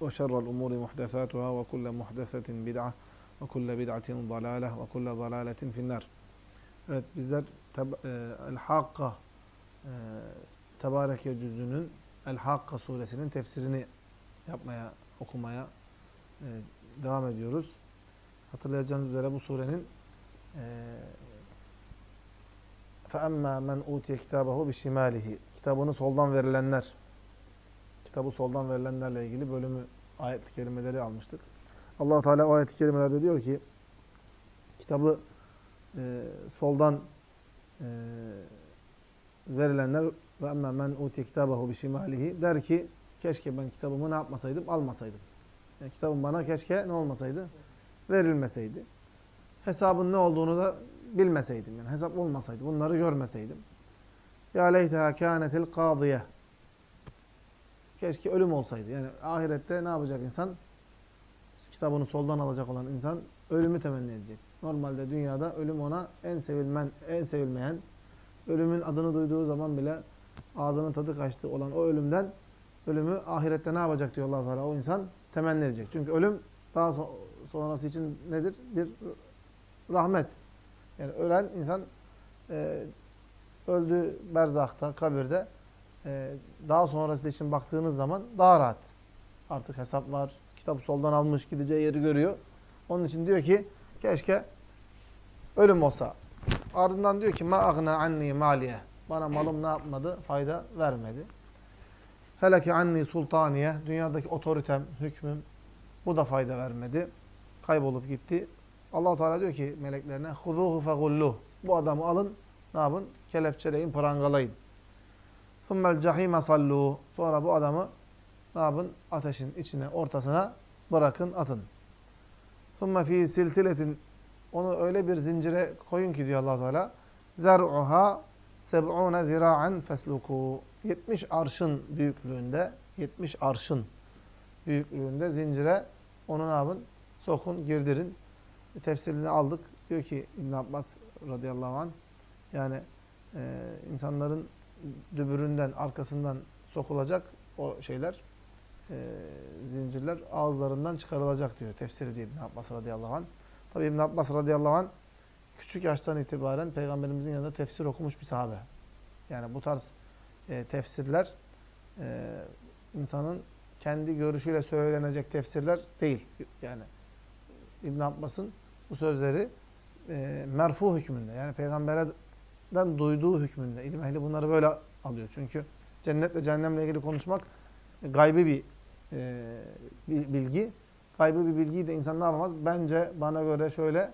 وشر الأمور محدثاتها وكل محدثة بدعة وكل بدعة ضلالة وكل ضلالة في النار Evet bizler El-Hakka e, Tebareke cüzünün El-Hakka suresinin tefsirini yapmaya, okumaya e, devam ediyoruz. Hatırlayacağınız üzere bu surenin e, فَأَمَّا مَنْ اُوْتِيَ كِتَابَهُ بِشِمَالِهِ Kitabını soldan verilenler. Kitabı soldan verilenlerle ilgili bölümü ayet-i kerimeleri almıştık. allah Teala o ayet-i kerimelerde diyor ki kitabı e, soldan e, verilenler ve emme men uti kitabahu bişimalihi der ki keşke ben kitabımı ne yapmasaydım almasaydım. Yani kitabım bana keşke ne olmasaydı verilmeseydi. Hesabın ne olduğunu da bilmeseydim. Yani hesap olmasaydı. Bunları görmeseydim. Ya leyteha kânetil kâdiye. Keşke ölüm olsaydı. Yani ahirette ne yapacak insan? Kitabını soldan alacak olan insan ölümü temenni edecek. Normalde dünyada ölüm ona en sevilmen, en sevilmeyen, ölümün adını duyduğu zaman bile ağzının tadı kaçtı olan o ölümden ölümü ahirette ne yapacak diyor Allah Teala o insan temenni edecek. Çünkü ölüm daha sonrası için nedir? Bir rahmet. Yani ölen insan e, öldüğü berzahta, kabirde e, daha sonrası için baktığınız zaman daha rahat. Artık hesap var. Kitap soldan almış gideceği yeri görüyor. Onun için diyor ki keşke ölüm olsa. Ardından diyor ki ma agna anni maliye. Bana malım ne yapmadı? Fayda vermedi. Heleke anni sultaniye. Dünyadaki otoritem, hükmüm bu da fayda vermedi. Kaybolup gitti. Allah Teala diyor ki meleklerine huzuhu fegulluh. Bu adamı alın, ne yapın? Kelepçeleyin, prangalayın. Thummel cahime sallu. Sonra bu adamı ne yapın? Ateşin içine, ortasına bırakın, atın. Thumme fi silsiletin. Onu öyle bir zincire koyun ki diyor Allah Teala. Zer'uha seb'une zira'en fesluku. 70 arşın büyüklüğünde, 70 arşın büyüklüğünde zincire onu ne yapın? Sokun, girdirin. Tefsirini aldık. Diyor ki İbn Abbas radıyallahu anh yani e, insanların dübüründen, arkasından sokulacak o şeyler, e, zincirler ağızlarından çıkarılacak diyor. Tefsiri diyor İbn Abbas radıyallahu anh. Tabi İbn Abbas radıyallahu anh küçük yaştan itibaren Peygamberimizin yanında tefsir okumuş bir sahabe. Yani bu tarz e, tefsirler e, insanın kendi görüşüyle söylenecek tefsirler değil. Yani İbn Abbas'ın bu sözleri e, merfu hükmünde. Yani peygamberden duyduğu hükmünde. İlim ehli bunları böyle alıyor. Çünkü cennetle cehennemle ilgili konuşmak e, gaybi bir e, bilgi. Gaybi bir bilgiyi de insan ne yapamaz? Bence bana göre şöyle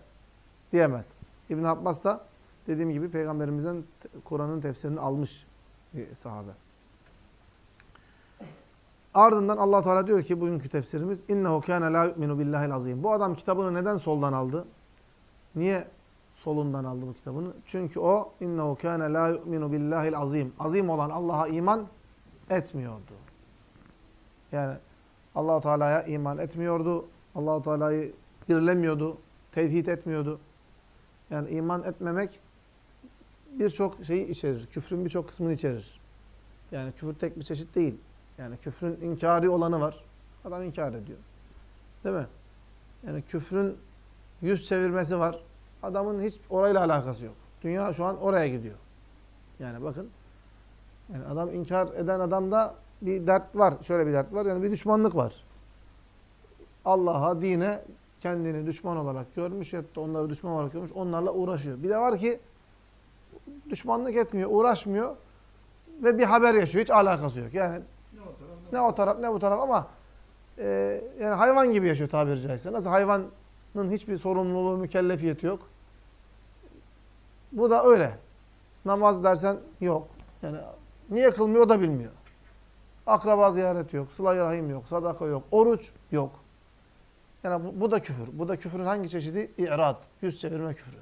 diyemez. İbn Abbas da dediğim gibi peygamberimizin Kur'an'ın tefsirini almış bir sahabe. Ardından Allah Teala diyor ki bugünkü tefsirimiz innehu kana la yu'minu billahil azim. Bu adam kitabını neden soldan aldı? Niye solundan aldı bu kitabını? Çünkü o innehu kana la yu'minu billahil azim. Azim olan Allah'a iman etmiyordu. Yani Allah Teala'ya iman etmiyordu. Allah Teala'yı birlemiyordu, tevhid etmiyordu. Yani iman etmemek birçok şeyi içerir. Küfrün birçok kısmını içerir. Yani küfür tek bir çeşit değil. Yani küfrün inkari olanı var. Adam inkar ediyor. Değil mi? Yani küfrün yüz çevirmesi var. Adamın hiç orayla alakası yok. Dünya şu an oraya gidiyor. Yani bakın. Yani adam inkar eden adamda bir dert var. Şöyle bir dert var. Yani bir düşmanlık var. Allah'a, dine kendini düşman olarak görmüş da onları düşman olarak görmüş, onlarla uğraşıyor. Bir de var ki düşmanlık etmiyor, uğraşmıyor ve bir haber yaşıyor. Hiç alakası yok. Yani ne o taraf ne bu taraf ama e, yani hayvan gibi yaşıyor tabiri caizse. Nasıl hayvanın hiçbir sorumluluğu, mükellefiyeti yok. Bu da öyle. Namaz dersen yok. Yani niye kılmıyor da bilmiyor. Akraba ziyareti yok, sıla rahim yok, sadaka yok, oruç yok. Yani bu, bu da küfür. Bu da küfrün hangi çeşidi? İ'rad, yüz çevirme küfrü.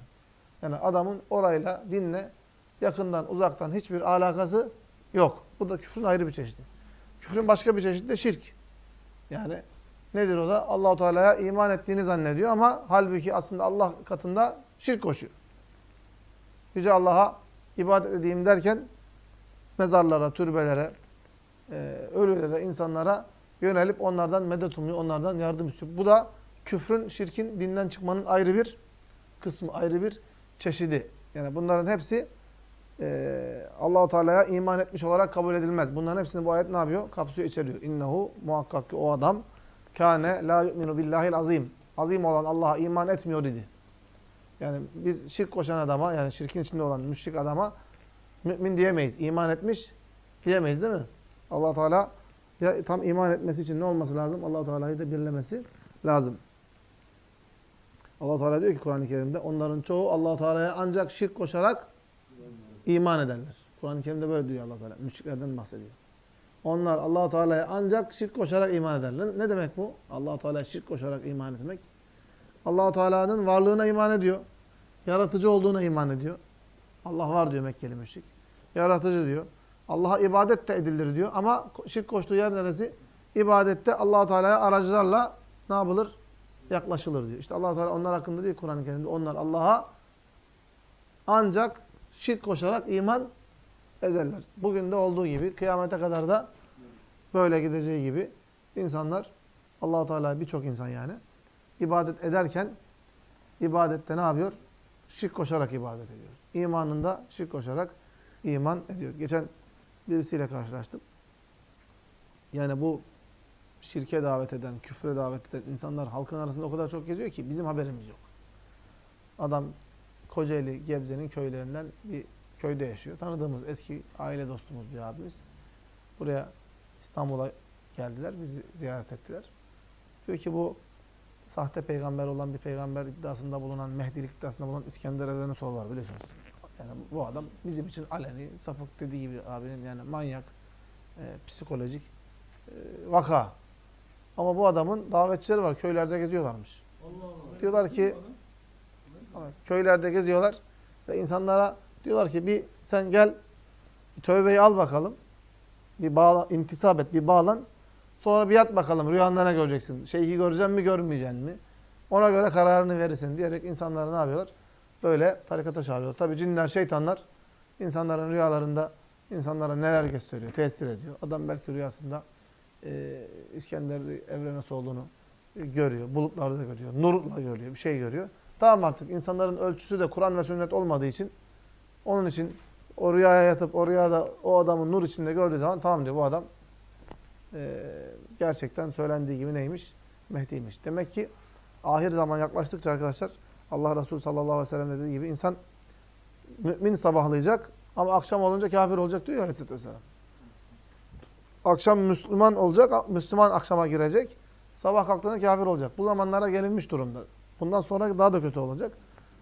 Yani adamın orayla, dinle yakından, uzaktan hiçbir alakası yok. Bu da küfrün ayrı bir çeşidi. Küfrün başka bir çeşidi de şirk. Yani nedir o da? Allahu Teala'ya iman ettiğini zannediyor ama halbuki aslında Allah katında şirk koşuyor. Yüce Allah'a ibadet edeyim derken mezarlara, türbelere, e, ölülere, insanlara yönelip onlardan medet umuyor, onlardan yardım istiyor. Bu da küfrün, şirkin, dinden çıkmanın ayrı bir kısmı, ayrı bir çeşidi. Yani bunların hepsi e, Allahu Teala'ya iman etmiş olarak kabul edilmez. Bunların hepsini bu ayet ne yapıyor? Kapsıyor, içeriyor. İnnehu muhakkak ki o adam kâne la yu'minu billahil azim. Azim olan Allah'a iman etmiyor dedi. Yani biz şirk koşan adama, yani şirkin içinde olan müşrik adama mümin diyemeyiz. İman etmiş diyemeyiz değil mi? allah Teala ya tam iman etmesi için ne olması lazım? allah Teala'yı da birlemesi lazım. allah Teala diyor ki Kur'an-ı Kerim'de onların çoğu allah Teala'ya ancak şirk koşarak iman ederler. Kur'an-ı Kerim'de böyle diyor allah Teala. Müşriklerden bahsediyor. Onlar allah Teala'ya ancak şirk koşarak iman ederler. Ne demek bu? allah Teala'ya şirk koşarak iman etmek. allah Teala'nın varlığına iman ediyor. Yaratıcı olduğuna iman ediyor. Allah var diyor Mekkeli müşrik. Yaratıcı diyor. Allah'a ibadet de edilir diyor. Ama şirk koştuğu yer neresi? İbadette allah Teala'ya aracılarla ne yapılır? Yaklaşılır diyor. İşte allah Teala onlar hakkında diyor Kur'an-ı Kerim'de. Onlar Allah'a ancak şirk koşarak iman ederler. Bugün de olduğu gibi kıyamete kadar da böyle gideceği gibi insanlar allah Teala birçok insan yani ibadet ederken ibadette ne yapıyor? Şirk koşarak ibadet ediyor. İmanında şirk koşarak iman ediyor. Geçen birisiyle karşılaştım. Yani bu şirke davet eden, küfre davet eden insanlar halkın arasında o kadar çok geziyor ki bizim haberimiz yok. Adam Kocaeli, Gebze'nin köylerinden bir köyde yaşıyor. Tanıdığımız eski aile dostumuz bir abimiz. Buraya İstanbul'a geldiler, bizi ziyaret ettiler. Diyor ki bu sahte peygamber olan bir peygamber iddiasında bulunan, Mehdilik iddiasında bulunan İskender Ezen'e sorular biliyorsunuz. Yani bu adam bizim için aleni, sapık dediği gibi abinin yani manyak, e, psikolojik e, vaka. Ama bu adamın davetçileri var. Köylerde geziyorlarmış. Allah Allah. Diyorlar ki köylerde geziyorlar ve insanlara diyorlar ki bir sen gel tövbeyi al bakalım. Bir bağla, intisap et, bir bağlan. Sonra bir yat bakalım rüyanda ne göreceksin? Şeyhi göreceksin mi, görmeyeceksin mi? Ona göre kararını verirsin diyerek insanlara ne yapıyorlar? Böyle tarikata çağırıyorlar. Tabi cinler, şeytanlar insanların rüyalarında insanlara neler gösteriyor, tesir ediyor. Adam belki rüyasında e, İskender evrene olduğunu görüyor. Bulutlarda görüyor. Nurla görüyor. Bir şey görüyor. Tamam artık insanların ölçüsü de Kur'an ve sünnet olmadığı için onun için o rüyaya yatıp o rüyada o adamın nur içinde gördüğü zaman tamam diyor bu adam e, gerçekten söylendiği gibi neymiş? Mehdi'ymiş. Demek ki ahir zaman yaklaştıkça arkadaşlar Allah Resulü sallallahu aleyhi ve sellem dediği gibi insan mümin sabahlayacak ama akşam olunca kafir olacak diyor Aleyhisselatü Vesselam. Akşam Müslüman olacak, Müslüman akşama girecek. Sabah kalktığında kafir olacak. Bu zamanlara gelinmiş durumda. Bundan sonra daha da kötü olacak.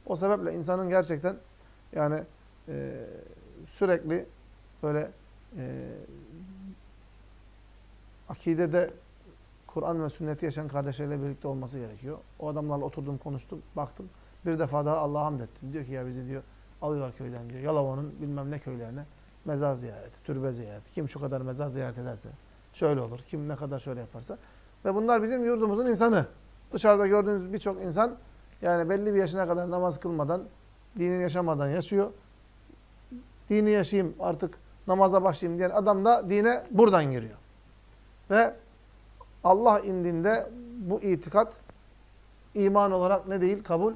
O sebeple insanın gerçekten yani e, sürekli böyle e, akidede Kur'an ve sünneti yaşayan kardeşlerle birlikte olması gerekiyor. O adamlarla oturdum, konuştum, baktım. Bir defa daha Allah'a hamd ettim. Diyor ki ya bizi diyor alıyorlar köyden diyor. Yalova'nın bilmem ne köylerine mezar ziyareti, türbe ziyareti. Kim şu kadar mezar ziyaret ederse şöyle olur. Kim ne kadar şöyle yaparsa. Ve bunlar bizim yurdumuzun insanı. Dışarıda gördüğünüz birçok insan yani belli bir yaşına kadar namaz kılmadan, dinini yaşamadan yaşıyor. Dini yaşayayım artık namaza başlayayım diyen adam da dine buradan giriyor. Ve Allah indinde bu itikat iman olarak ne değil? Kabul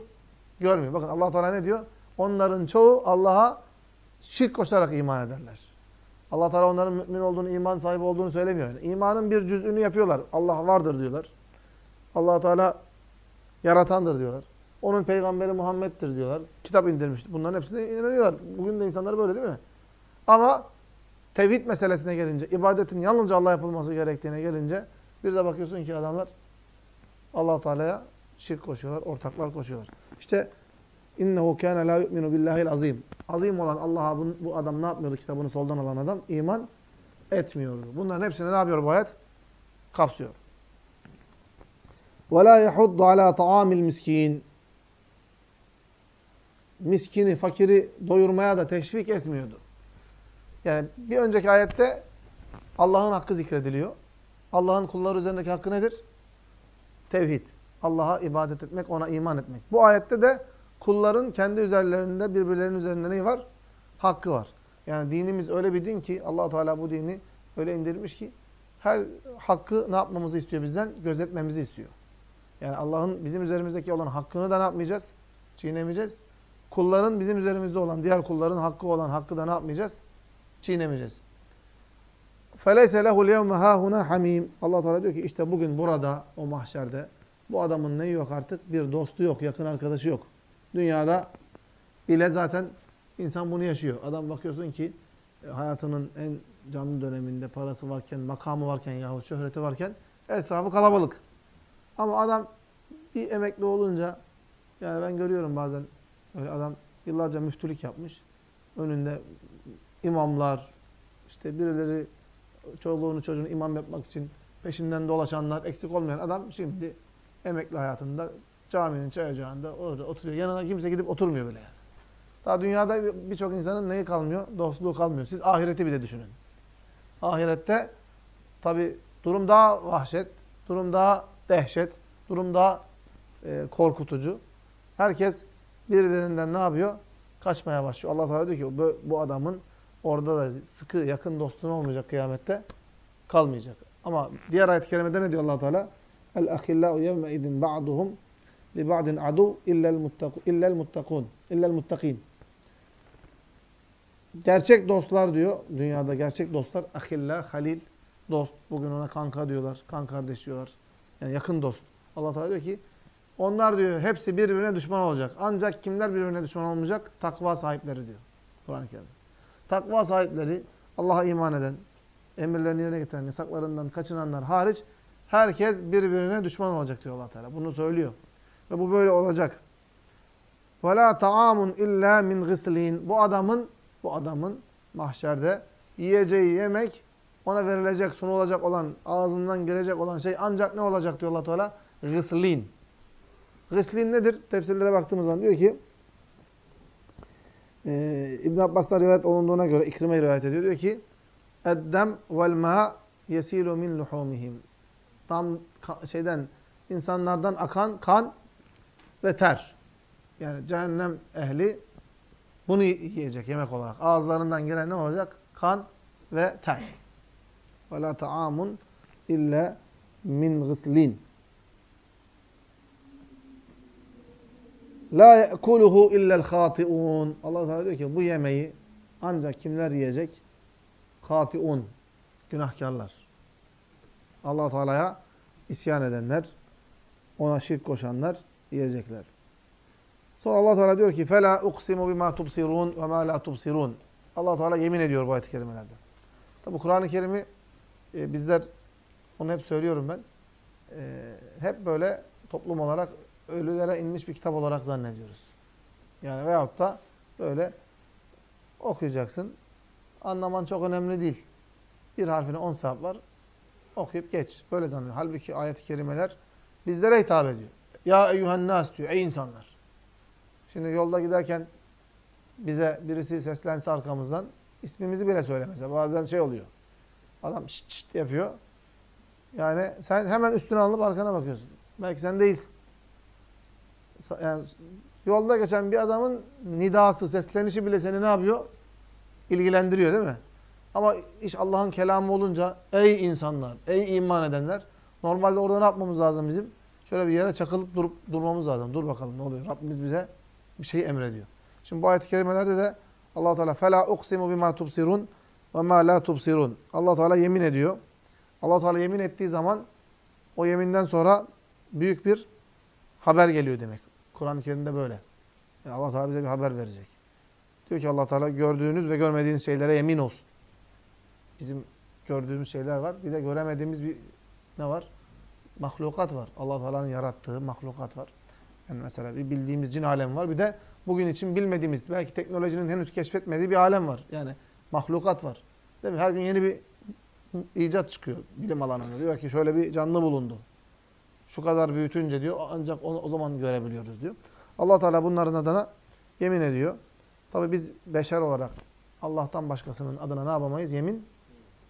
görmüyor. Bakın Allah Teala ne diyor? Onların çoğu Allah'a şirk koşarak iman ederler. Allah Teala onların mümin olduğunu, iman sahibi olduğunu söylemiyor. Yani imanın bir cüz'ünü yapıyorlar. Allah vardır diyorlar. Allah Teala yaratandır diyorlar. Onun peygamberi Muhammed'dir diyorlar. Kitap indirmiştir. Bunların hepsine inanıyorlar. Bugün de insanlar böyle değil mi? Ama tevhid meselesine gelince, ibadetin yalnızca Allah yapılması gerektiğine gelince bir de bakıyorsun ki adamlar allah Teala'ya şirk koşuyorlar, ortaklar koşuyorlar. İşte innehu kana la yu'minu billahil azim. Azim olan Allah'a bu, bu adam ne yapmıyordu kitabını soldan alan adam? iman etmiyordu. Bunların hepsini ne yapıyor bu ayet? Kapsıyor. وَلَا يَحُدُّ عَلَى طَعَامِ الْمِسْكِينَ Miskini, fakiri doyurmaya da teşvik etmiyordu. Yani bir önceki ayette Allah'ın hakkı zikrediliyor. Allah'ın kulları üzerindeki hakkı nedir? Tevhid. Allah'a ibadet etmek, ona iman etmek. Bu ayette de kulların kendi üzerlerinde birbirlerinin üzerinde neyi var? Hakkı var. Yani dinimiz öyle bir din ki allah Teala bu dini öyle indirmiş ki her hakkı ne yapmamızı istiyor bizden? Gözetmemizi istiyor. Yani Allah'ın bizim üzerimizdeki olan hakkını da ne yapmayacağız? Çiğnemeyeceğiz Kulların bizim üzerimizde olan, diğer kulların hakkı olan hakkı da ne yapmayacağız? Çiğnemeyeceğiz. فَلَيْسَ لَهُ الْيَوْمَ هَا هُنَا حَمِيمٌ Allah Teala diyor ki işte bugün burada, o mahşerde bu adamın neyi yok artık? Bir dostu yok, yakın arkadaşı yok. Dünyada bile zaten insan bunu yaşıyor. Adam bakıyorsun ki e, hayatının en canlı döneminde parası varken, makamı varken yahut şöhreti varken etrafı kalabalık. Ama adam bir emekli olunca yani ben görüyorum bazen öyle adam yıllarca müftülük yapmış. Önünde imamlar, işte birileri çoluğunu çocuğunu imam yapmak için peşinden dolaşanlar, eksik olmayan adam şimdi emekli hayatında caminin çay orada oturuyor. Yanına kimse gidip oturmuyor bile yani. Daha dünyada birçok insanın neyi kalmıyor? Dostluğu kalmıyor. Siz ahireti bile düşünün. Ahirette tabi durum daha vahşet, durum daha dehşet, durum daha e, korkutucu. Herkes birbirinden ne yapıyor? Kaçmaya başlıyor. Allah Teala diyor ki bu, bu adamın orada da sıkı, yakın dostun olmayacak kıyamette kalmayacak. Ama diğer ayet-i kerimede ne diyor Allah Teala? El ahillau yevme idin ba'duhum li ba'din adu illel muttakun illel muttakun illel muttakin. Gerçek dostlar diyor. Dünyada gerçek dostlar ahilla, halil, dost. Bugün ona kanka diyorlar. Kan kardeş diyorlar. Yani yakın dost. Allah Teala diyor ki onlar diyor hepsi birbirine düşman olacak. Ancak kimler birbirine düşman olmayacak? Takva sahipleri diyor. Kur'an-ı Kerim. Takva sahipleri, Allah'a iman eden, emirlerini yerine getiren, yasaklarından kaçınanlar hariç herkes birbirine düşman olacak diyor Allah Teala. Bunu söylüyor. Ve bu böyle olacak. وَلَا تَعَامٌ illa min gıslin. Bu adamın, bu adamın mahşerde yiyeceği yemek, ona verilecek, sunulacak olan, ağzından girecek olan şey ancak ne olacak diyor Allah Teala? Gıslin. Gıslin nedir? Tefsirlere baktığımız zaman diyor ki e, İbn Abbas'ta rivayet olunduğuna göre İkrime rivayet ediyor. Diyor ki Eddem vel ma yesilu min luhumihim. Tam şeyden insanlardan akan kan ve ter. Yani cehennem ehli bunu yiyecek yemek olarak. Ağızlarından gelen ne olacak? Kan ve ter. Ve la ta'amun illa min gıslin. La ye'kuluhu illel khati'un. Allah Teala diyor ki bu yemeği ancak kimler yiyecek? Khati'un. Günahkarlar. Allah Teala'ya isyan edenler, ona şirk koşanlar yiyecekler. Sonra Allah Teala diyor ki: "Fela uqsimu bima tubsirun ve ma la tubsirun." Allah Teala yemin ediyor bu ayet-i kerimelerde. Tabi Kur'an-ı Kerim'i e, bizler onu hep söylüyorum ben. E, hep böyle toplum olarak ölülere inmiş bir kitap olarak zannediyoruz. Yani veyahut da böyle okuyacaksın. Anlaman çok önemli değil. Bir harfine on saat var. Okuyup geç. Böyle zannediyor. Halbuki ayet-i kerimeler bizlere hitap ediyor. Ya eyyühen nas diyor. Ey insanlar. Şimdi yolda giderken bize birisi seslense arkamızdan ismimizi bile söylemese. Bazen şey oluyor. Adam şşt yapıyor. Yani sen hemen üstüne alıp arkana bakıyorsun. Belki sen değilsin yani yolda geçen bir adamın nidası, seslenişi bile seni ne yapıyor? İlgilendiriyor değil mi? Ama iş Allah'ın kelamı olunca ey insanlar, ey iman edenler normalde orada ne yapmamız lazım bizim? Şöyle bir yere çakılıp durup durmamız lazım. Dur bakalım ne oluyor? Rabbimiz bize bir şey emrediyor. Şimdi bu ayet-i kerimelerde de Allah Teala fela uqsimu bima tubsirun ve ma la tubsirun. Allah Teala yemin ediyor. Allah Teala yemin ettiği zaman o yeminden sonra büyük bir haber geliyor demek. Kur'an-ı Kerim'de böyle. Yani Allah Teala bize bir haber verecek. Diyor ki Allah Teala gördüğünüz ve görmediğiniz şeylere yemin olsun. Bizim gördüğümüz şeyler var. Bir de göremediğimiz bir ne var? Mahlukat var. Allah Teala'nın yarattığı mahlukat var. Yani mesela bir bildiğimiz cin alemi var. Bir de bugün için bilmediğimiz, belki teknolojinin henüz keşfetmediği bir alem var. Yani mahlukat var. Değil mi? Her gün yeni bir icat çıkıyor bilim alanında. Diyor ki şöyle bir canlı bulundu. Şu kadar büyütünce diyor ancak onu o zaman görebiliyoruz diyor. Allah Teala bunların adına yemin ediyor. Tabi biz beşer olarak Allah'tan başkasının adına ne yapamayız? Yemin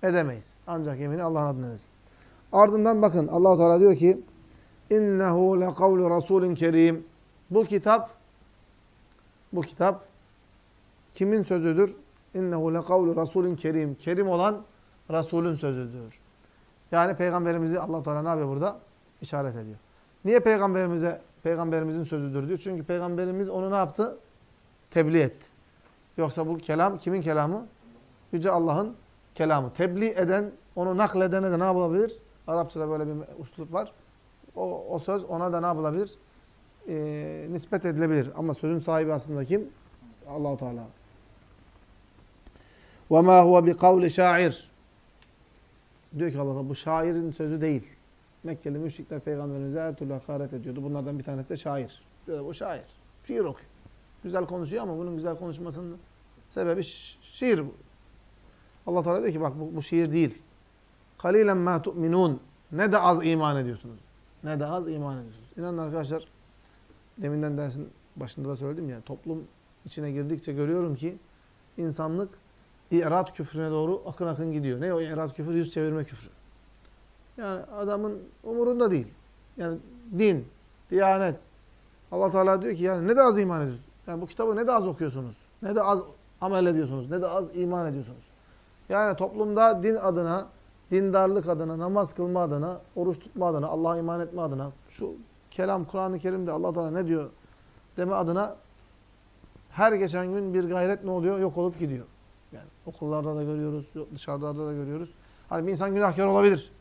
edemeyiz. Ancak yemini Allah'ın adına ederiz. Ardından bakın Allah Teala diyor ki innehu lekavlu rasulin kerim. Bu kitap bu kitap kimin sözüdür? İnnehu lekavlu rasulin kerim. Kerim olan Resulün sözüdür. Yani peygamberimizi Allah Teala ne yapıyor burada? İşaret ediyor. Niye peygamberimize peygamberimizin sözüdür diyor? Çünkü peygamberimiz onu ne yaptı? Tebliğ etti. Yoksa bu kelam kimin kelamı? Yüce Allah'ın kelamı. Tebliğ eden, onu nakledene de ne yapılabilir? Arapçada böyle bir usluk var. O, o söz ona da ne yapılabilir? Ee, nispet edilebilir. Ama sözün sahibi aslında kim? Allahu Teala. وَمَا هُوَ بِقَوْلِ şair. Diyor ki Allah bu şairin sözü değil. Mekkeli müşrikler peygamberimize her türlü hakaret ediyordu. Bunlardan bir tanesi de şair. Diyor bu şair. Şiir okuyor. Güzel konuşuyor ama bunun güzel konuşmasının sebebi şiir. Allah Teala diyor ki bak bu, bu şiir değil. Kalilen ma tu'minun. Ne de az iman ediyorsunuz. Ne de az iman ediyorsunuz. İnanın arkadaşlar deminden dersin başında da söyledim ya toplum içine girdikçe görüyorum ki insanlık İrad küfrüne doğru akın akın gidiyor. Ne o irad küfür? Yüz çevirme küfrü. Yani adamın umurunda değil. Yani din, diyanet. Allah Teala diyor ki yani ne de az iman ediyorsunuz. Yani bu kitabı ne de az okuyorsunuz. Ne de az amel ediyorsunuz. Ne de az iman ediyorsunuz. Yani toplumda din adına, dindarlık adına, namaz kılma adına, oruç tutma adına, Allah'a iman etme adına, şu kelam, Kur'an-ı Kerim'de Allah Teala ne diyor deme adına her geçen gün bir gayret ne oluyor? Yok olup gidiyor. Yani okullarda da görüyoruz, dışarıda da görüyoruz. Hani bir insan günahkar olabilir.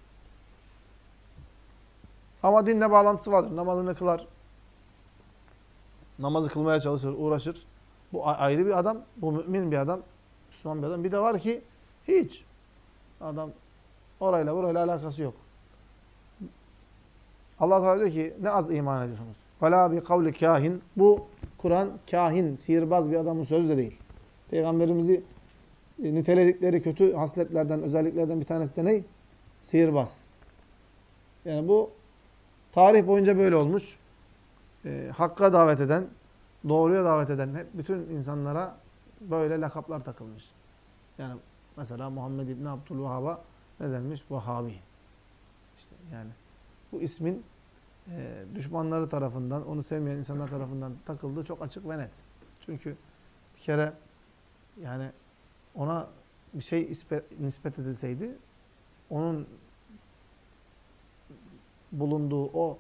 Ama dinle bağlantısı vardır. Namazını kılar. Namazı kılmaya çalışır, uğraşır. Bu ayrı bir adam. Bu mümin bir adam. Müslüman bir adam. Bir de var ki hiç. Adam orayla burayla alakası yok. Allah Teala diyor ki ne az iman ediyorsunuz. Vela bi kavli kahin. Bu Kur'an kahin, sihirbaz bir adamın sözü de değil. Peygamberimizi e, niteledikleri kötü hasletlerden, özelliklerden bir tanesi de ne? Sihirbaz. Yani bu tarih boyunca böyle olmuş. E, hakka davet eden, doğruya davet eden hep bütün insanlara böyle lakaplar takılmış. Yani mesela Muhammed İbni Abdülvahhab'a ne denmiş? Vahabi. İşte yani bu ismin e, düşmanları tarafından, onu sevmeyen insanlar tarafından takıldığı çok açık ve net. Çünkü bir kere yani ona bir şey nispet edilseydi onun bulunduğu o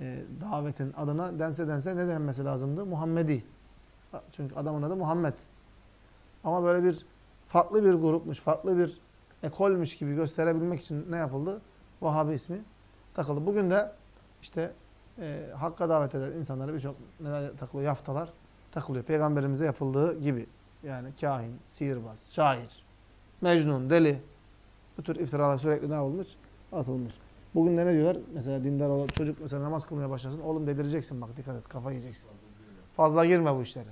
e, davetin adına dense dense ne denmesi lazımdı? Muhammedi. Çünkü adamın adı Muhammed. Ama böyle bir farklı bir grupmuş, farklı bir ekolmüş gibi gösterebilmek için ne yapıldı? Vahabi ismi takıldı. Bugün de işte e, Hakk'a davet eden insanlara birçok neler takılıyor? Yaftalar takılıyor. Peygamberimize yapıldığı gibi. Yani kahin, sihirbaz, şair, mecnun, deli. Bu tür iftiralar sürekli ne olmuş? Atılmış. Bugün de ne diyorlar? Mesela dindar olan çocuk mesela namaz kılmaya başlasın. Oğlum delireceksin bak dikkat et kafa yiyeceksin. Fazla girme bu işlere.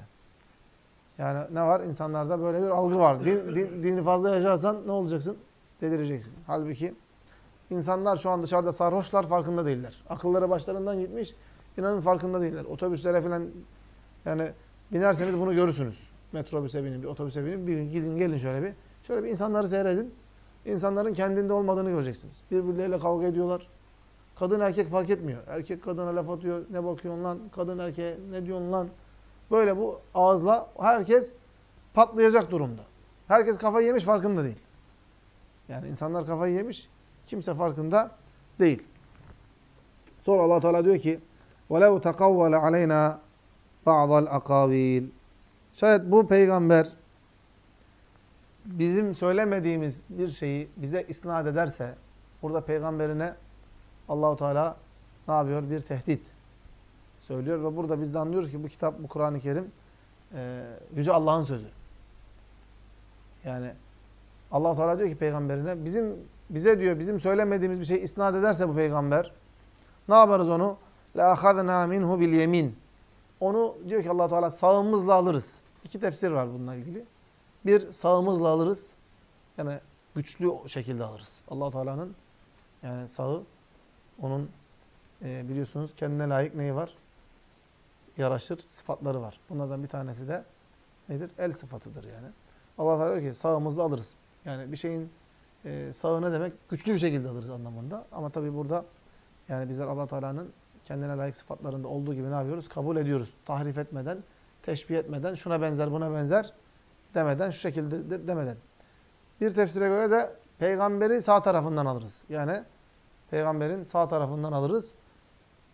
Yani ne var? İnsanlarda böyle bir algı var. Din, din, dini fazla yaşarsan ne olacaksın? Delireceksin. Halbuki insanlar şu an dışarıda sarhoşlar farkında değiller. Akılları başlarından gitmiş. İnanın farkında değiller. Otobüslere falan yani binerseniz bunu görürsünüz metrobüse binin, bir otobüse binin, bir gün gidin gelin şöyle bir. Şöyle bir insanları seyredin. İnsanların kendinde olmadığını göreceksiniz. Birbirleriyle kavga ediyorlar. Kadın erkek fark etmiyor. Erkek kadına laf atıyor. Ne bakıyorsun lan? Kadın erkeğe ne diyorsun lan? Böyle bu ağızla herkes patlayacak durumda. Herkes kafayı yemiş farkında değil. Yani insanlar kafayı yemiş. Kimse farkında değil. Sonra Allah Teala diyor ki: "Velev tekavvale aleyna ba'dal akabil." Şayet bu peygamber bizim söylemediğimiz bir şeyi bize isnat ederse burada peygamberine Allahu Teala ne yapıyor? Bir tehdit söylüyor ve burada biz de anlıyoruz ki bu kitap, bu Kur'an-ı Kerim e, Yüce Allah'ın sözü. Yani Allah Teala diyor ki peygamberine bizim bize diyor bizim söylemediğimiz bir şey isnat ederse bu peygamber ne yaparız onu? La akhadna minhu bil yemin. Onu diyor ki Allah Teala sağımızla alırız. İki tefsir var bununla ilgili. Bir sağımızla alırız. Yani güçlü şekilde alırız. allah Teala'nın yani sağı onun e, biliyorsunuz kendine layık neyi var? Yaraşır sıfatları var. Bunlardan bir tanesi de nedir? El sıfatıdır yani. Allah Teala diyor ki sağımızla alırız. Yani bir şeyin e, sağı ne demek? Güçlü bir şekilde alırız anlamında. Ama tabi burada yani bizler Allah Teala'nın kendine layık sıfatlarında olduğu gibi ne yapıyoruz? Kabul ediyoruz. Tahrif etmeden, teşbih etmeden, şuna benzer, buna benzer demeden, şu şekildedir demeden. Bir tefsire göre de peygamberi sağ tarafından alırız. Yani peygamberin sağ tarafından alırız.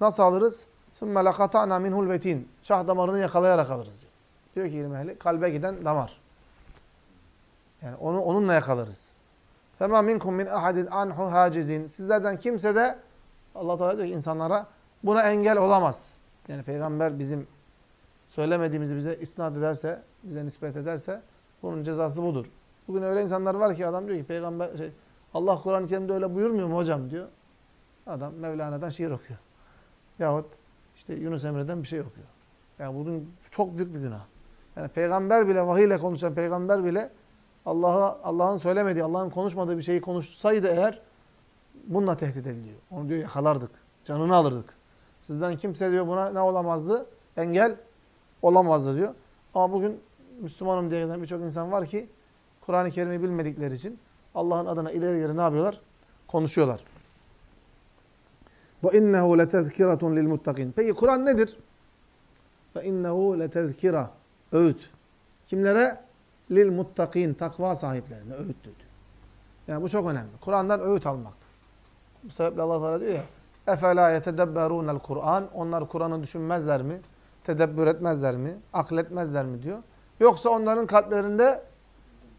Nasıl alırız? ثُمَّ لَقَطَعْنَا مِنْهُ الْبَتِينَ Şah damarını yakalayarak alırız. Diyor, diyor ki ilim ehli, kalbe giden damar. Yani onu onunla yakalarız. فَمَا مِنْكُمْ مِنْ اَحَدٍ عَنْهُ هَاجِزٍ Sizlerden kimse de Allah Teala diyor ki insanlara buna engel olamaz. Yani peygamber bizim söylemediğimizi bize isnat ederse, bize nispet ederse bunun cezası budur. Bugün öyle insanlar var ki adam diyor ki peygamber şey, Allah Kur'an-ı Kerim'de öyle buyurmuyor mu hocam diyor. Adam Mevlana'dan şiir okuyor. Yahut işte Yunus Emre'den bir şey okuyor. Yani bunun çok büyük bir günah. Yani peygamber bile vahiy ile konuşan peygamber bile Allah'a Allah'ın söylemediği, Allah'ın konuşmadığı bir şeyi konuşsaydı eğer bununla tehdit ediliyor. Onu diyor yakalardık. Canını alırdık. Sizden kimse diyor buna ne olamazdı? Engel olamazdı diyor. Ama bugün Müslümanım diye giden birçok insan var ki Kur'an-ı Kerim'i bilmedikleri için Allah'ın adına ileri geri ne yapıyorlar? Konuşuyorlar. Ve innehu letezkiratun lil muttakin. Peki Kur'an nedir? Ve innehu letezkira. Öğüt. Kimlere? Lil muttakin. Takva sahiplerine öğüttür. Yani bu çok önemli. Kur'an'dan öğüt almak. Bu sebeple Allah Teala diyor ya Efela yetedebberunel Kur'an. Onlar Kur'an'ı düşünmezler mi? Tedebbür etmezler mi? Akletmezler mi diyor. Yoksa onların kalplerinde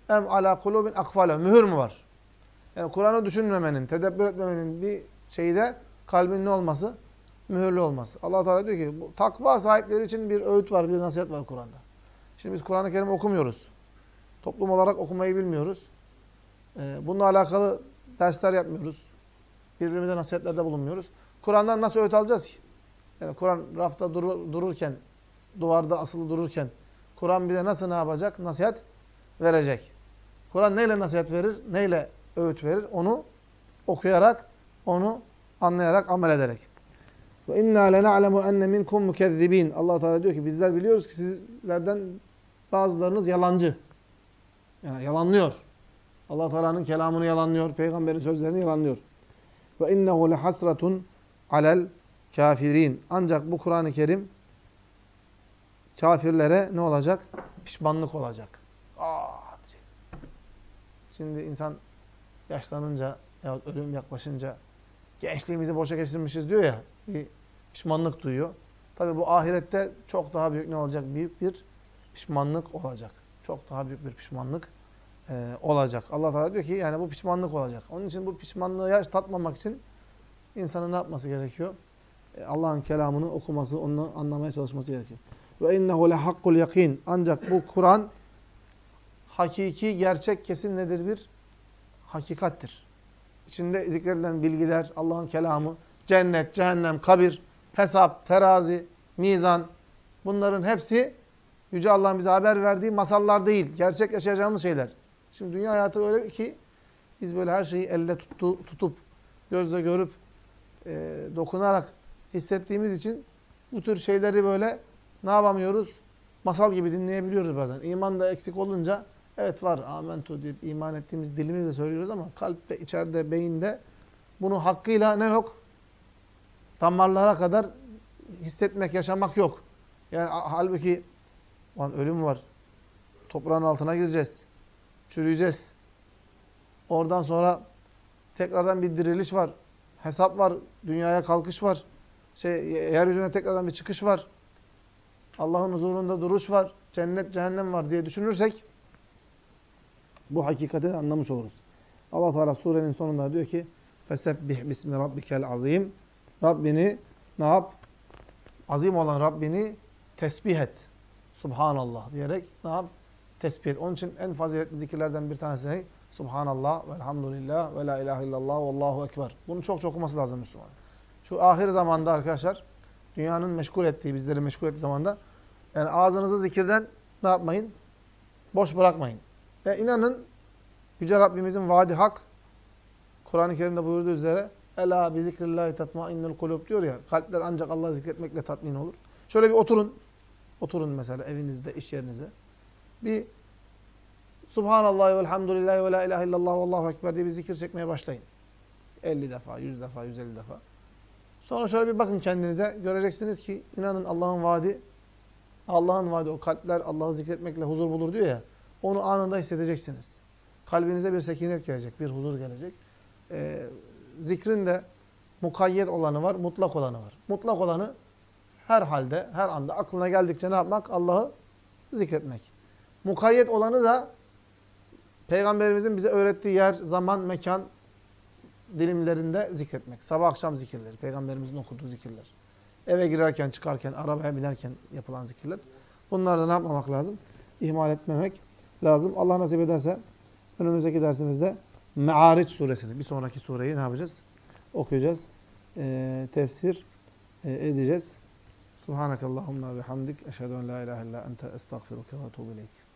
em ala kulubin akfale. Mühür mü var? Yani Kur'an'ı düşünmemenin, tedebbür etmemenin bir şeyi de kalbin ne olması? Mühürlü olması. Allah Teala diyor ki bu takva sahipleri için bir öğüt var, bir nasihat var Kur'an'da. Şimdi biz Kur'an-ı Kerim okumuyoruz. Toplum olarak okumayı bilmiyoruz. Ee, bununla alakalı dersler yapmıyoruz. Birbirimize nasihatlerde bulunmuyoruz. Kur'an'dan nasıl öğüt alacağız ki? Yani Kur'an rafta durur, dururken, duvarda asılı dururken Kur'an bize nasıl ne yapacak? Nasihat verecek. Kur'an neyle nasihat verir? Neyle öğüt verir? Onu okuyarak, onu anlayarak, amel ederek. Ve inna lena'lemu enne minkum mukezzibin. Allah Teala diyor ki bizler biliyoruz ki sizlerden bazılarınız yalancı. Yani yalanlıyor. Allah Teala'nın kelamını yalanlıyor, peygamberin sözlerini yalanlıyor. Ve innehu lehasratun alel kafirin. Ancak bu Kur'an-ı Kerim kafirlere ne olacak? Pişmanlık olacak. Aa, Şimdi insan yaşlanınca ya ölüm yaklaşınca gençliğimizi boşa geçirmişiz diyor ya. Bir pişmanlık duyuyor. Tabi bu ahirette çok daha büyük ne olacak? Büyük bir pişmanlık olacak. Çok daha büyük bir pişmanlık e, olacak. Allah Teala diyor ki yani bu pişmanlık olacak. Onun için bu pişmanlığı tatmamak için insanın ne yapması gerekiyor? E, Allah'ın kelamını okuması, onu anlamaya çalışması gerekiyor. Ve innehu lehakkul yakin. Ancak bu Kur'an hakiki, gerçek, kesin nedir bir? Hakikattir. İçinde zikredilen bilgiler, Allah'ın kelamı, cennet, cehennem, kabir, hesap, terazi, mizan bunların hepsi Yüce Allah'ın bize haber verdiği masallar değil. Gerçek yaşayacağımız şeyler. Şimdi dünya hayatı öyle ki biz böyle her şeyi elle tuttu, tutup, gözle görüp, e, dokunarak hissettiğimiz için bu tür şeyleri böyle ne yapamıyoruz? Masal gibi dinleyebiliyoruz bazen. İman da eksik olunca evet var amentu deyip iman ettiğimiz dilimizle söylüyoruz ama kalpte, içeride, beyinde bunu hakkıyla ne yok? Damarlara kadar hissetmek, yaşamak yok. Yani halbuki lan ölüm var. Toprağın altına gireceğiz. Çürüyeceğiz. Oradan sonra tekrardan bir diriliş var. Hesap var. Dünyaya kalkış var. Şey, yeryüzüne tekrardan bir çıkış var. Allah'ın huzurunda duruş var. Cennet, cehennem var diye düşünürsek bu hakikati anlamış oluruz. Allah Teala surenin sonunda diyor ki: "Fesebbih bismi rabbikel azim." Rabbini ne yap? azim olan Rabbini tesbih et. Subhanallah diyerek ne yap? Tesbih et. Onun için en faziletli zikirlerden bir tanesi ne? Subhanallah, velhamdülillah, ve la ilahe illallah, vallahu ekber. Bunu çok çok okuması lazım Müslüman. Şu ahir zamanda arkadaşlar, dünyanın meşgul ettiği, bizleri meşgul ettiği zamanda, yani ağzınızı zikirden ne yapmayın? Boş bırakmayın. Ve inanın, Yüce Rabbimizin vaadi hak, Kur'an-ı Kerim'de buyurduğu üzere, Ela bi zikrillahi tatmainnul kulub diyor ya, kalpler ancak Allah'ı zikretmekle tatmin olur. Şöyle bir oturun, oturun mesela evinizde, iş yerinizde. Bir Subhanallah ve elhamdülillahi ve la ilahe illallah ve allahu ekber diye bir zikir çekmeye başlayın. 50 defa, 100 defa, 150 defa. Sonra şöyle bir bakın kendinize. Göreceksiniz ki inanın Allah'ın vaadi, Allah'ın vaadi o kalpler Allah'ı zikretmekle huzur bulur diyor ya. Onu anında hissedeceksiniz. Kalbinize bir sekinet gelecek, bir huzur gelecek. Ee, zikrin de mukayyet olanı var, mutlak olanı var. Mutlak olanı her halde, her anda aklına geldikçe ne yapmak? Allah'ı zikretmek. Mukayyet olanı da Peygamberimizin bize öğrettiği yer, zaman, mekan dilimlerinde zikretmek. Sabah akşam zikirleri, Peygamberimizin okuduğu zikirler. Eve girerken, çıkarken, arabaya binerken yapılan zikirler. Bunları da ne yapmamak lazım? İhmal etmemek lazım. Allah nasip ederse önümüzdeki dersimizde Me'ariç suresini, bir sonraki sureyi ne yapacağız? Okuyacağız. Ee, tefsir e, edeceğiz. Subhanakallahumma ve hamdik. Eşhedü en la ilahe illa ente estağfiruke ve etûbü.